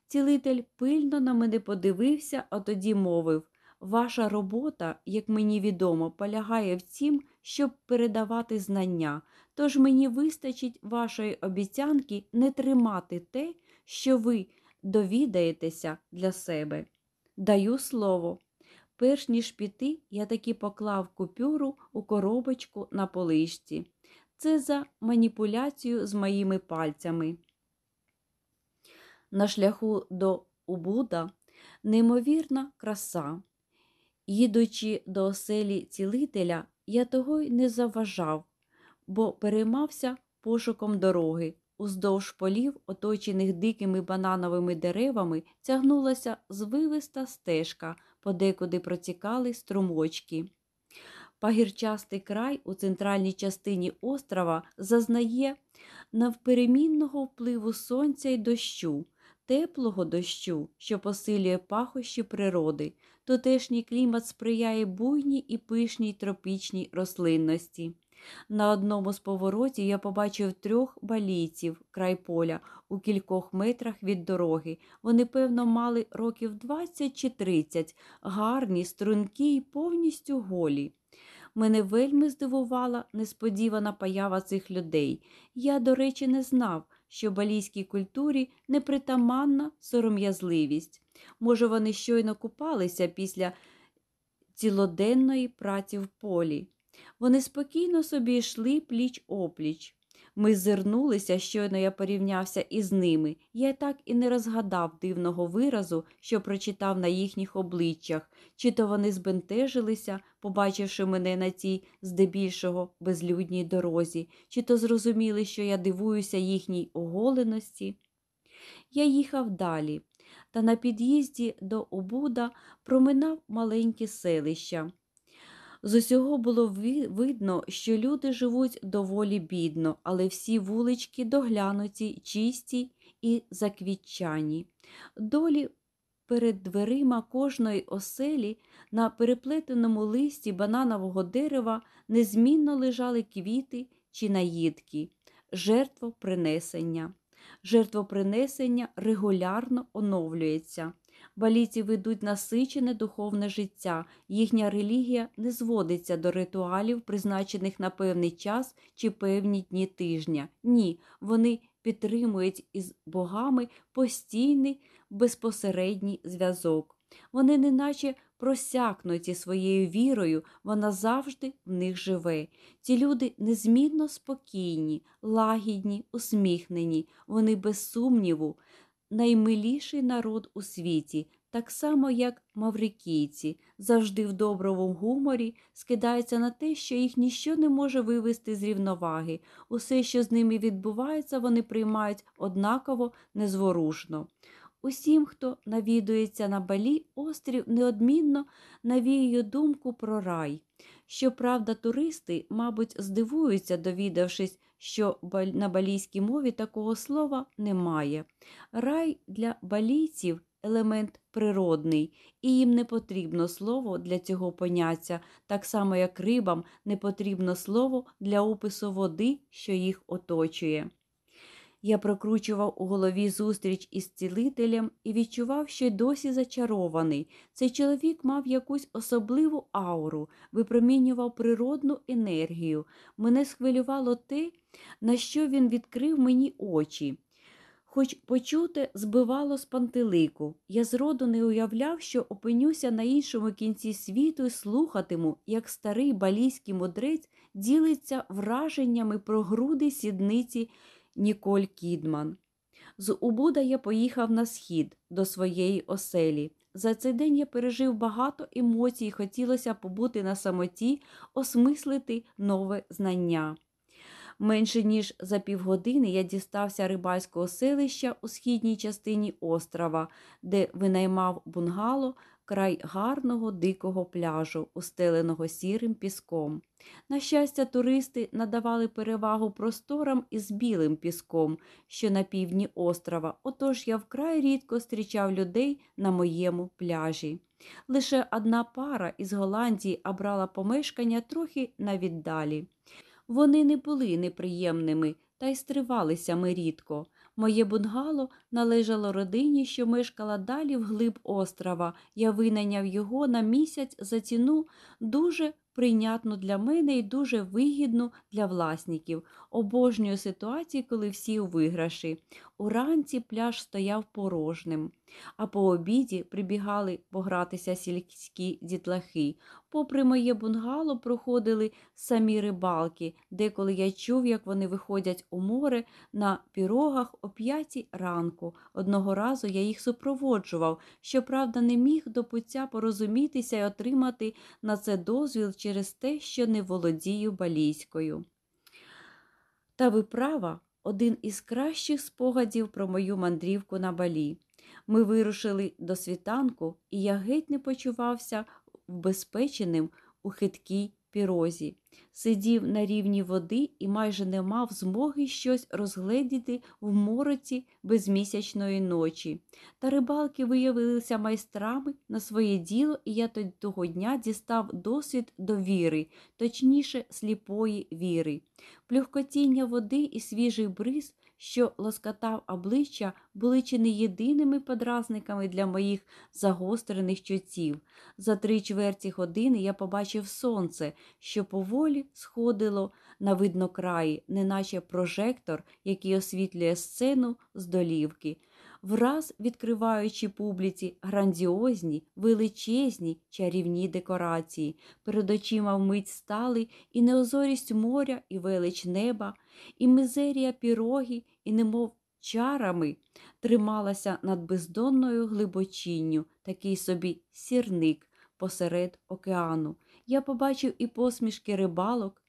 Цілитель пильно на мене подивився, а тоді мовив Ваша робота, як мені відомо, полягає в тім, щоб передавати знання, тож мені вистачить вашої обіцянки не тримати те, що ви довідаєтеся для себе. Даю слово. Перш ніж піти, я таки поклав купюру у коробочку на полишці. Це за маніпуляцію з моїми пальцями. На шляху до Убуда неймовірна краса. Їдучи до оселі цілителя, я того й не заважав, бо переймався пошуком дороги. Уздовж полів, оточених дикими банановими деревами, тягнулася звивиста стежка, подекуди протікали струмочки. Пагірчастий край у центральній частині острова зазнає навперемінного впливу сонця й дощу, теплого дощу, що посилює пахощі природи. Тутешній клімат сприяє буйній і пишній тропічній рослинності. На одному з поворотів я побачив трьох балійців край поля у кількох метрах від дороги. Вони, певно, мали років 20 чи 30, гарні, стрункі й повністю голі. Мене вельми здивувала несподівана поява цих людей. Я, до речі, не знав, що балійській культурі непритаманна сором'язливість. Може, вони щойно купалися після цілоденної праці в полі. Вони спокійно собі йшли пліч опліч. Ми зирнулися, щойно я порівнявся із ними. Я так і не розгадав дивного виразу, що прочитав на їхніх обличчях, чи то вони збентежилися, побачивши мене на цій здебільшого безлюдній дорозі, чи то зрозуміли, що я дивуюся їхній оголеності. Я їхав далі, та на під'їзді до Обуда проминав маленькі селища. З усього було видно, що люди живуть доволі бідно, але всі вулички доглянуті, чисті і заквітчані. Долі перед дверима кожної оселі на переплетеному листі бананового дерева незмінно лежали квіти чи наїдки, жертвопринесення. Жертвопринесення регулярно оновлюється. Балійці ведуть насичене духовне життя, їхня релігія не зводиться до ритуалів, призначених на певний час чи певні дні тижня. Ні, вони підтримують із богами постійний безпосередній зв'язок. Вони неначе просякнуті своєю вірою, вона завжди в них живе. Ці люди незмінно спокійні, лагідні, усміхнені, вони без сумніву наймиліший народ у світі, так само як маврикійці, завжди в доброму гуморі скидаються на те, що їх ніщо не може вивести з рівноваги. Усе, що з ними відбувається, вони приймають однаково незворушно. Усім, хто навідується на балі, острів неодмінно навіює думку про рай. Щоправда, туристи, мабуть, здивуються, довідавшись, що на балійській мові такого слова немає. Рай для балійців елемент природний, і їм не потрібно слово для цього поняття, так само як рибам не потрібно слово для опису води, що їх оточує. Я прокручував у голові зустріч із цілителем і відчував, що й досі зачарований. Цей чоловік мав якусь особливу ауру, випромінював природну енергію. Мене схвилювало те, на що він відкрив мені очі. Хоч почуте збивало з пантелику, я зроду не уявляв, що опинюся на іншому кінці світу і слухатиму, як старий балійський мудрець ділиться враженнями про груди сідниці. Ніколь Кідман. З Убуда я поїхав на схід до своєї оселі. За цей день я пережив багато емоцій, хотілося побути на самоті, осмислити нове знання. Менше ніж за півгодини я дістався рибальського селища у східній частині острова, де винаймав бунгало край гарного дикого пляжу, устеленого сірим піском. На щастя, туристи надавали перевагу просторам із білим піском, що на півдні острова, отож я вкрай рідко зустрічав людей на моєму пляжі. Лише одна пара із Голландії обрала помешкання трохи навіддалі. Вони не були неприємними, та й стривалися ми рідко. Моє бунгало належало родині, що мешкала далі вглиб острова. Я винайняв його на місяць за ціну дуже прийнятну для мене і дуже вигідну для власників. Обожнюю ситуації, коли всі у виграші. Уранці пляж стояв порожним, а по обіді прибігали погратися сільські дітлахи. Попри моє бунгало проходили самі рибалки, деколи я чув, як вони виходять у море на пірогах о п'ятій ранку. Одного разу я їх супроводжував, щоправда, не міг до пуття порозумітися і отримати на це дозвіл через те, що не володію балійською. Та виправа один із кращих спогадів про мою мандрівку на балі. Ми вирушили до світанку, і я геть не почувався вбезпеченим у хиткій пірозі. Сидів на рівні води і майже не мав змоги щось розгледіти в мороці безмісячної ночі. Та рибалки виявилися майстрами на своє діло, і я того дня дістав досвід довіри, точніше, сліпої віри. Плюхкотіння води і свіжий бриз що лоскотав обличчя, були чи не єдиними подразниками для моїх загострених чуттів. За три чверті години я побачив сонце, що поволі сходило на виднокраї, неначе прожектор, який освітлює сцену з долівки враз відкриваючи публіці грандіозні, величезні чарівні декорації, перед очима вмить стали і неозорість моря, і велич неба, і мизерія піроги, і немов чарами трималася над бездонною глибочинню, такий собі сірник посеред океану. Я побачив і посмішки рибалок,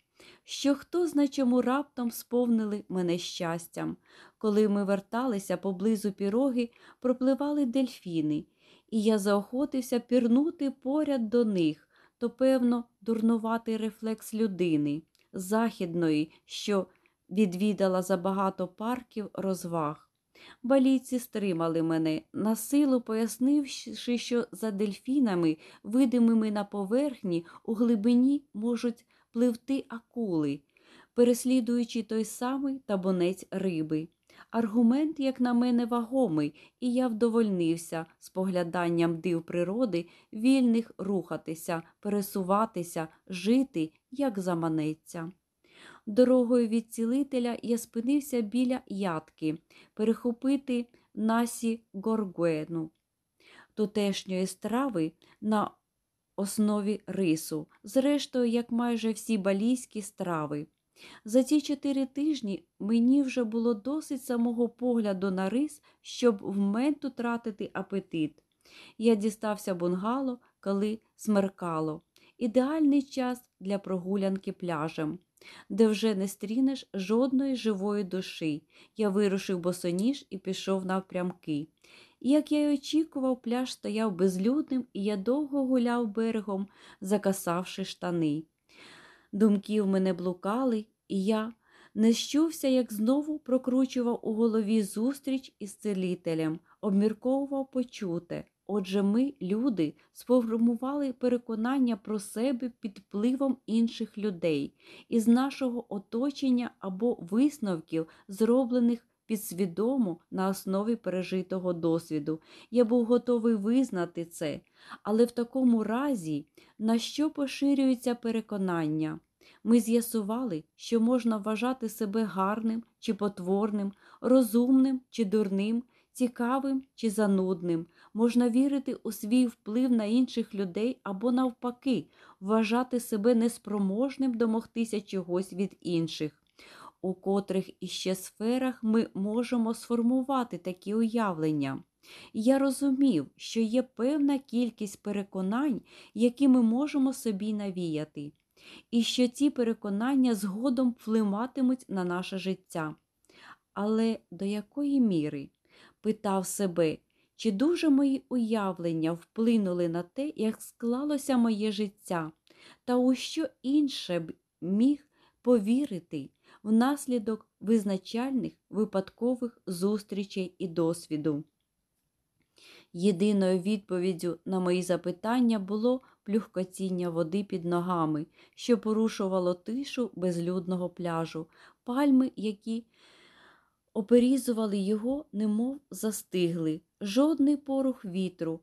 що хто зна чому раптом сповнили мене щастям. Коли ми верталися поблизу піроги, пропливали дельфіни, і я заохотився пірнути поряд до них, то, певно, дурнуватий рефлекс людини, західної, що відвідала забагато парків розваг. Балійці стримали мене, на силу пояснивши, що за дельфінами, видимими на поверхні, у глибині можуть пливти акули, переслідуючи той самий табунець риби. Аргумент, як на мене, вагомий, і я вдовольнився спогляданням див природи, вільних рухатися, пересуватися, жити, як заманеться. Дорогою від цілителя я спинився біля ядки, перехопити насі горгуену, тутешньої страви на основі рису, зрештою, як майже всі балійські страви. За ці чотири тижні мені вже було досить самого погляду на рис, щоб вменту тратити апетит. Я дістався бунгало, коли смеркало. Ідеальний час для прогулянки пляжем, де вже не стрінеш жодної живої душі. Я вирушив босоніж і пішов навпрямки. І, як я й очікував, пляж стояв безлюдним, і я довго гуляв берегом, закасавши штани. Думки в мене блукали, і я не щувся, як знову прокручував у голові зустріч із целителем, обмірковував почуте. Отже, ми, люди, сформували переконання про себе під впливом інших людей, із нашого оточення або висновків, зроблених підсвідомо на основі пережитого досвіду. Я був готовий визнати це, але в такому разі, на що поширюється переконання? Ми з'ясували, що можна вважати себе гарним чи потворним, розумним чи дурним, цікавим чи занудним, можна вірити у свій вплив на інших людей або, навпаки, вважати себе неспроможним домогтися чогось від інших у котрих іще сферах ми можемо сформувати такі уявлення. Я розумів, що є певна кількість переконань, які ми можемо собі навіяти, і що ці переконання згодом впливатимуть на наше життя. Але до якої міри? Питав себе, чи дуже мої уявлення вплинули на те, як склалося моє життя, та у що інше б міг повірити, внаслідок визначальних випадкових зустрічей і досвіду. Єдиною відповіддю на мої запитання було плюхкотіння води під ногами, що порушувало тишу безлюдного пляжу, пальми, які оперізували його, немов застигли, жодний порух вітру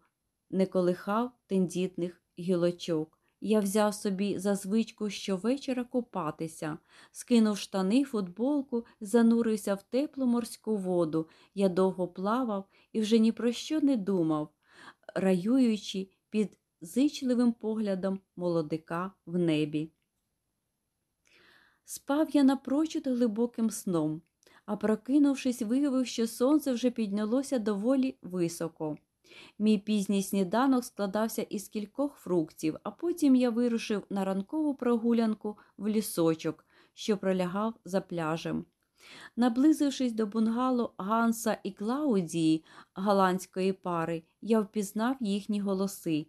не колихав тендітних гілочок. Я взяв собі за звичку щовечора купатися, скинув штани, футболку, занурився в теплу морську воду. Я довго плавав і вже ні про що не думав, раюючи під зичливим поглядом молодика в небі. Спав я напрочуд глибоким сном, а прокинувшись, виявив, що сонце вже піднялося доволі високо. Мій пізній сніданок складався із кількох фруктів, а потім я вирушив на ранкову прогулянку в лісочок, що пролягав за пляжем. Наблизившись до бунгало Ганса і Клаудії, голландської пари, я впізнав їхні голоси.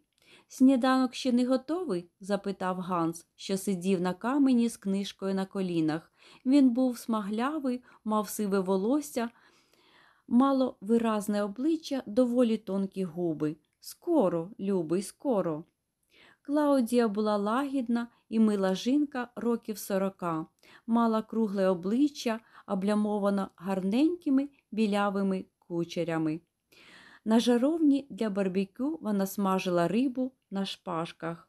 Сніданок ще не готовий? запитав Ганс, що сидів на камені з книжкою на колінах. Він був смаглявий, мав сиве волосся, мало виразне обличчя, доволі тонкі губи. Скоро, любий, скоро. Клаудія була лагідна і мила жінка років сорока, мала кругле обличчя, облямовано гарненькими білявими кучерями. На жаровні для барбекю вона смажила рибу на шпажках.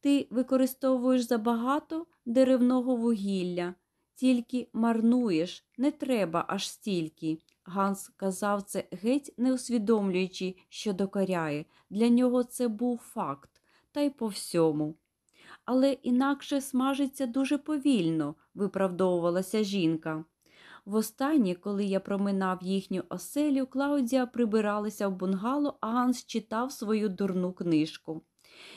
Ти використовуєш забагато деревного вугілля, тільки марнуєш, не треба аж стільки. Ганс казав це геть не усвідомлюючи, що докоряє. Для нього це був факт, та й по всьому. Але інакше смажиться дуже повільно, виправдовувалася жінка. Востаннє, коли я проминав їхню оселю, Клаудія прибиралася в бунгало, а Ганс читав свою дурну книжку.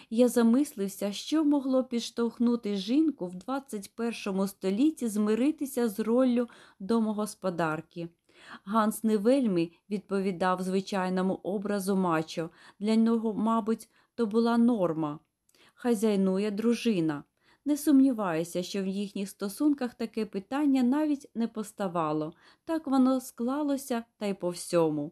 Я замислився, що могло підштовхнути жінку в 21 столітті змиритися з роллю домогосподарки. Ганс не вельми відповідав звичайному образу мачо. Для нього, мабуть, то була норма. Хазяйнує дружина. Не сумніваюся, що в їхніх стосунках таке питання навіть не поставало. Так воно склалося та й по всьому.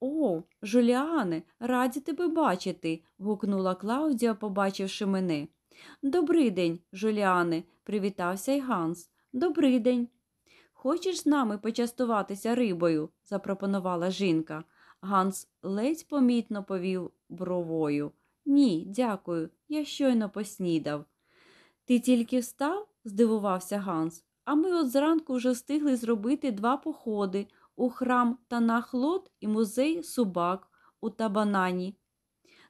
О, Жуліане, раді тебе бачити. гукнула Клаудія, побачивши мене. Добрий день, Жуліане, привітався й Ганс. Добрий день. Хочеш з нами почастуватися рибою? запропонувала жінка. Ганс ледь помітно повів бровою. Ні, дякую, я щойно поснідав. Ти тільки встав? здивувався Ганс. А ми от зранку вже встигли зробити два походи у храм Танахлот і музей Субак у Табанані.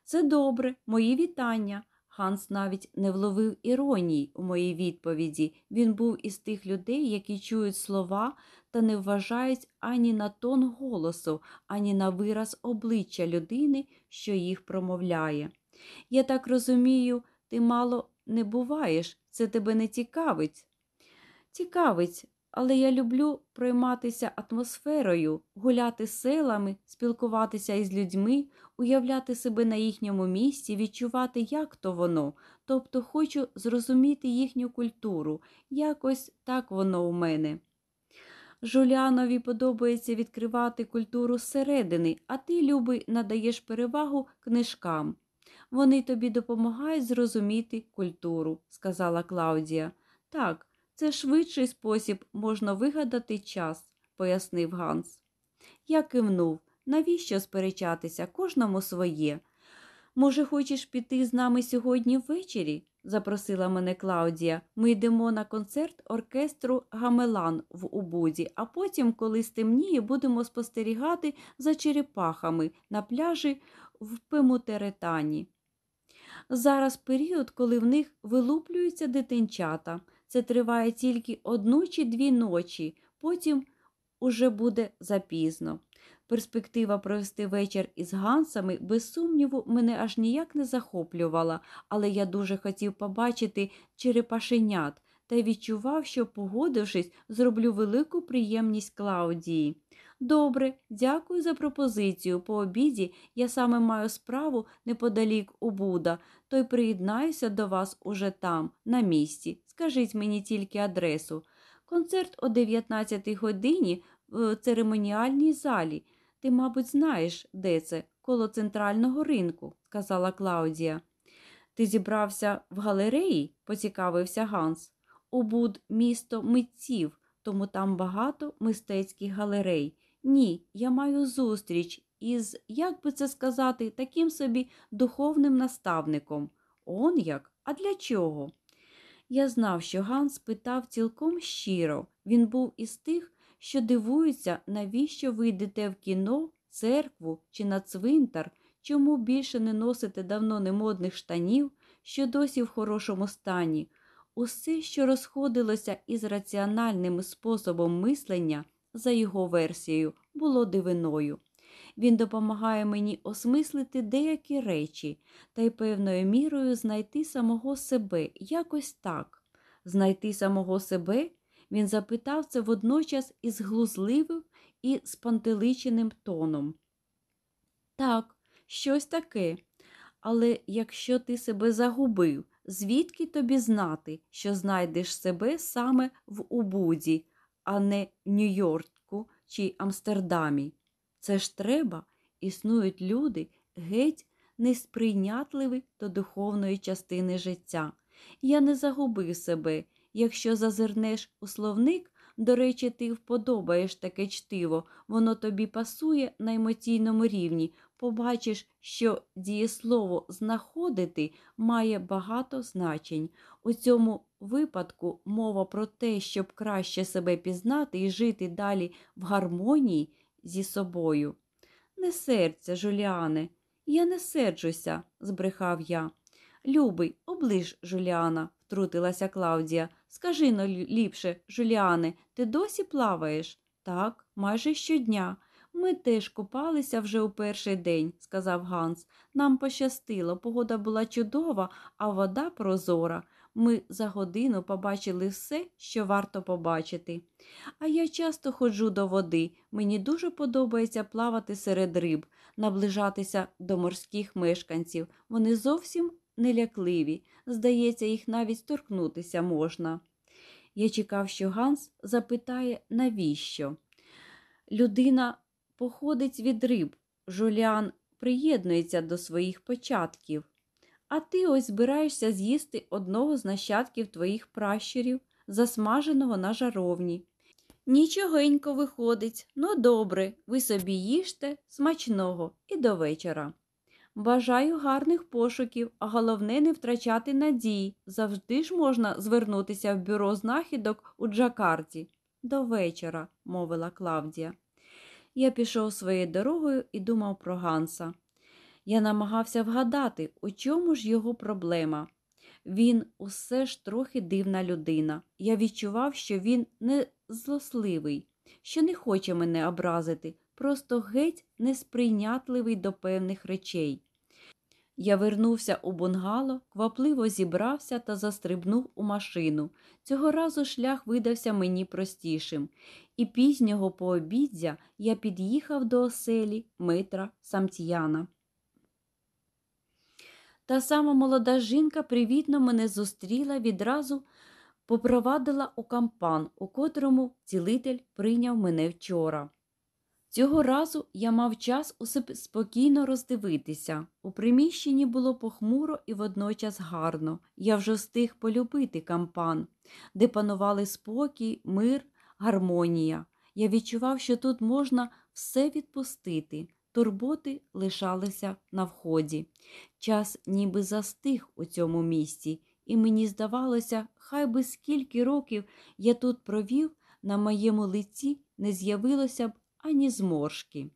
Це добре, мої вітання. Ганс навіть не вловив іронії у моїй відповіді. Він був із тих людей, які чують слова та не вважають ані на тон голосу, ані на вираз обличчя людини, що їх промовляє. Я так розумію, ти мало не буваєш, це тебе не цікавить. Цікавить, але я люблю пройматися атмосферою, гуляти селами, спілкуватися із людьми, уявляти себе на їхньому місці, відчувати, як то воно, тобто хочу зрозуміти їхню культуру, якось так воно у мене. Жулянові подобається відкривати культуру зсередини, а ти, любий, надаєш перевагу книжкам. Вони тобі допомагають зрозуміти культуру, сказала Клаудія. Так, це швидший спосіб можна вигадати час, пояснив Ганс. Я кивнув. Навіщо сперечатися кожному своє? Може, хочеш піти з нами сьогодні ввечері? запросила мене Клаудія. Ми йдемо на концерт оркестру Гамелан в Убуді, а потім, коли стемніє, будемо спостерігати за черепахами на пляжі в Пемутеретані. Зараз період, коли в них вилуплюються дитинчата. Це триває тільки одну чи дві ночі, потім уже буде запізно. Перспектива провести вечір із гансами, без сумніву, мене аж ніяк не захоплювала, але я дуже хотів побачити черепашенят та відчував, що, погодившись, зроблю велику приємність Клаудії. Добре, дякую за пропозицію. По обіді я саме маю справу неподалік у Буда, то й приєднаюся до вас уже там, на місці. Скажіть мені тільки адресу. Концерт о 19 годині в церемоніальній залі. Ти, мабуть, знаєш, де це, коло центрального ринку, сказала Клаудія. Ти зібрався в галереї? поцікавився Ганс. Убуд місто митців, тому там багато мистецьких галерей. Ні, я маю зустріч із, як би це сказати, таким собі духовним наставником. Он як? А для чого? Я знав, що Ганс питав цілком щиро. Він був із тих, що дивуються, навіщо ви йдете в кіно, церкву чи на цвинтар, чому більше не носите давно немодних штанів, що досі в хорошому стані. Усе, що розходилося із раціональним способом мислення, за його версією, було дивиною. Він допомагає мені осмислити деякі речі та й певною мірою знайти самого себе якось так. Знайти самого себе він запитав це водночас із глузливим і спантеличеним тоном. Так, щось таке. Але якщо ти себе загубив, звідки тобі знати, що знайдеш себе саме в Убуді, а не Нью-Йорку чи Амстердамі? Це ж треба, існують люди геть несприйнятливі до духовної частини життя. Я не загубив себе. Якщо зазирнеш у словник, до речі, ти вподобаєш таке чтиво, воно тобі пасує на емоційному рівні, побачиш, що дієслово знаходити має багато значень. У цьому випадку мова про те, щоб краще себе пізнати і жити далі в гармонії зі собою. Не серця, Жуліане, я не серджуся, збрехав я. Любий, оближ Жуліана, втрутилася Клаудія. Скажи но ліпше, Жуліане, ти досі плаваєш? Так, майже щодня. Ми теж купалися вже у перший день, сказав Ганс. Нам пощастило, погода була чудова, а вода прозора. Ми за годину побачили все, що варто побачити. А я часто ходжу до води. Мені дуже подобається плавати серед риб, наближатися до морських мешканців. Вони зовсім нелякливі. Здається, їх навіть торкнутися можна. Я чекав, що Ганс запитає, навіщо. Людина походить від риб, Жуліан приєднується до своїх початків. А ти ось збираєшся з'їсти одного з нащадків твоїх пращурів, засмаженого на жаровні. Нічогенько виходить, ну добре, ви собі їжте смачного і до вечора. Бажаю гарних пошуків, а головне не втрачати надії. Завжди ж можна звернутися в бюро знахідок у Джакарті. До вечора, мовила Клавдія. Я пішов своєю дорогою і думав про Ганса. Я намагався вгадати, у чому ж його проблема. Він усе ж трохи дивна людина. Я відчував, що він не злосливий, що не хоче мене образити, просто геть несприйнятливий до певних речей. Я вернувся у бунгало, квапливо зібрався та застрибнув у машину. Цього разу шлях видався мені простішим, і пізнього пообіддя я під'їхав до оселі Митра Самтіяна. Та сама молода жінка привітно мене зустріла відразу попровадила у кампан, у котрому цілитель прийняв мене вчора. Цього разу я мав час усе спокійно роздивитися. У приміщенні було похмуро і водночас гарно. Я вже встиг полюбити кампан, де панували спокій, мир, гармонія. Я відчував, що тут можна все відпустити. Турботи лишалися на вході. Час ніби застиг у цьому місці, і мені здавалося, хай би скільки років я тут провів, на моєму лиці не з'явилося б ані зморшки.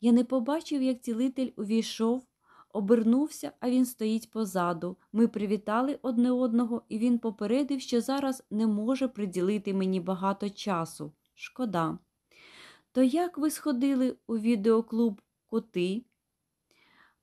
Я не побачив, як цілитель увійшов, обернувся, а він стоїть позаду. Ми привітали одне одного, і він попередив, що зараз не може приділити мені багато часу. Шкода. То як ви сходили у відеоклуб кути?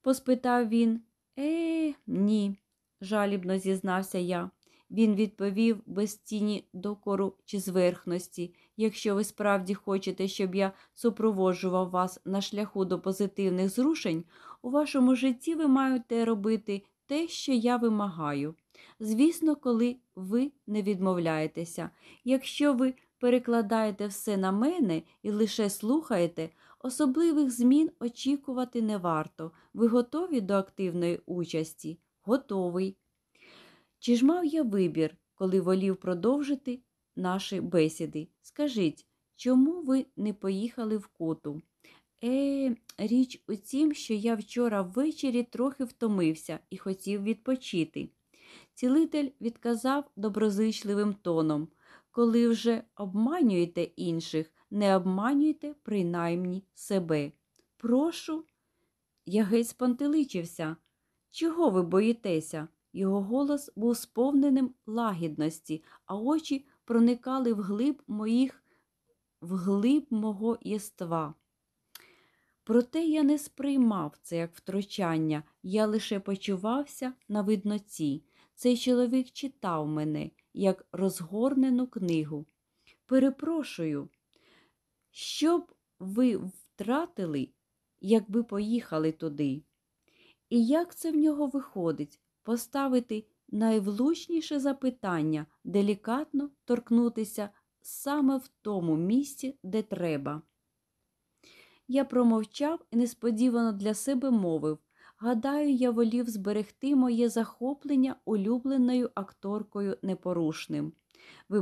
поспитав він. Е, ні, жалібно зізнався я. Він відповів без тіні докору чи зверхності. Якщо ви справді хочете, щоб я супроводжував вас на шляху до позитивних зрушень, у вашому житті ви маєте робити те, що я вимагаю. Звісно, коли ви не відмовляєтеся. Якщо ви перекладаєте все на мене і лише слухаєте, особливих змін очікувати не варто. Ви готові до активної участі? Готовий. Чи ж мав я вибір, коли волів продовжити наші бесіди? Скажіть, чому ви не поїхали в коту? Е, річ у тім, що я вчора ввечері трохи втомився і хотів відпочити. Цілитель відказав доброзичливим тоном коли вже обманюєте інших, не обманюйте принаймні себе. Прошу, я геть спантеличився. Чого ви боїтеся? Його голос був сповненим лагідності, а очі проникали вглиб моїх, вглиб мого єства. Проте я не сприймав це як втручання, я лише почувався на видноці. Цей чоловік читав мене, як розгорнену книгу. Перепрошую, що б ви втратили, якби поїхали туди? І як це в нього виходить? Поставити найвлучніше запитання, делікатно торкнутися саме в тому місці, де треба. Я промовчав і несподівано для себе мовив. Гадаю, я волів зберегти моє захоплення улюбленою акторкою непорушним. Ви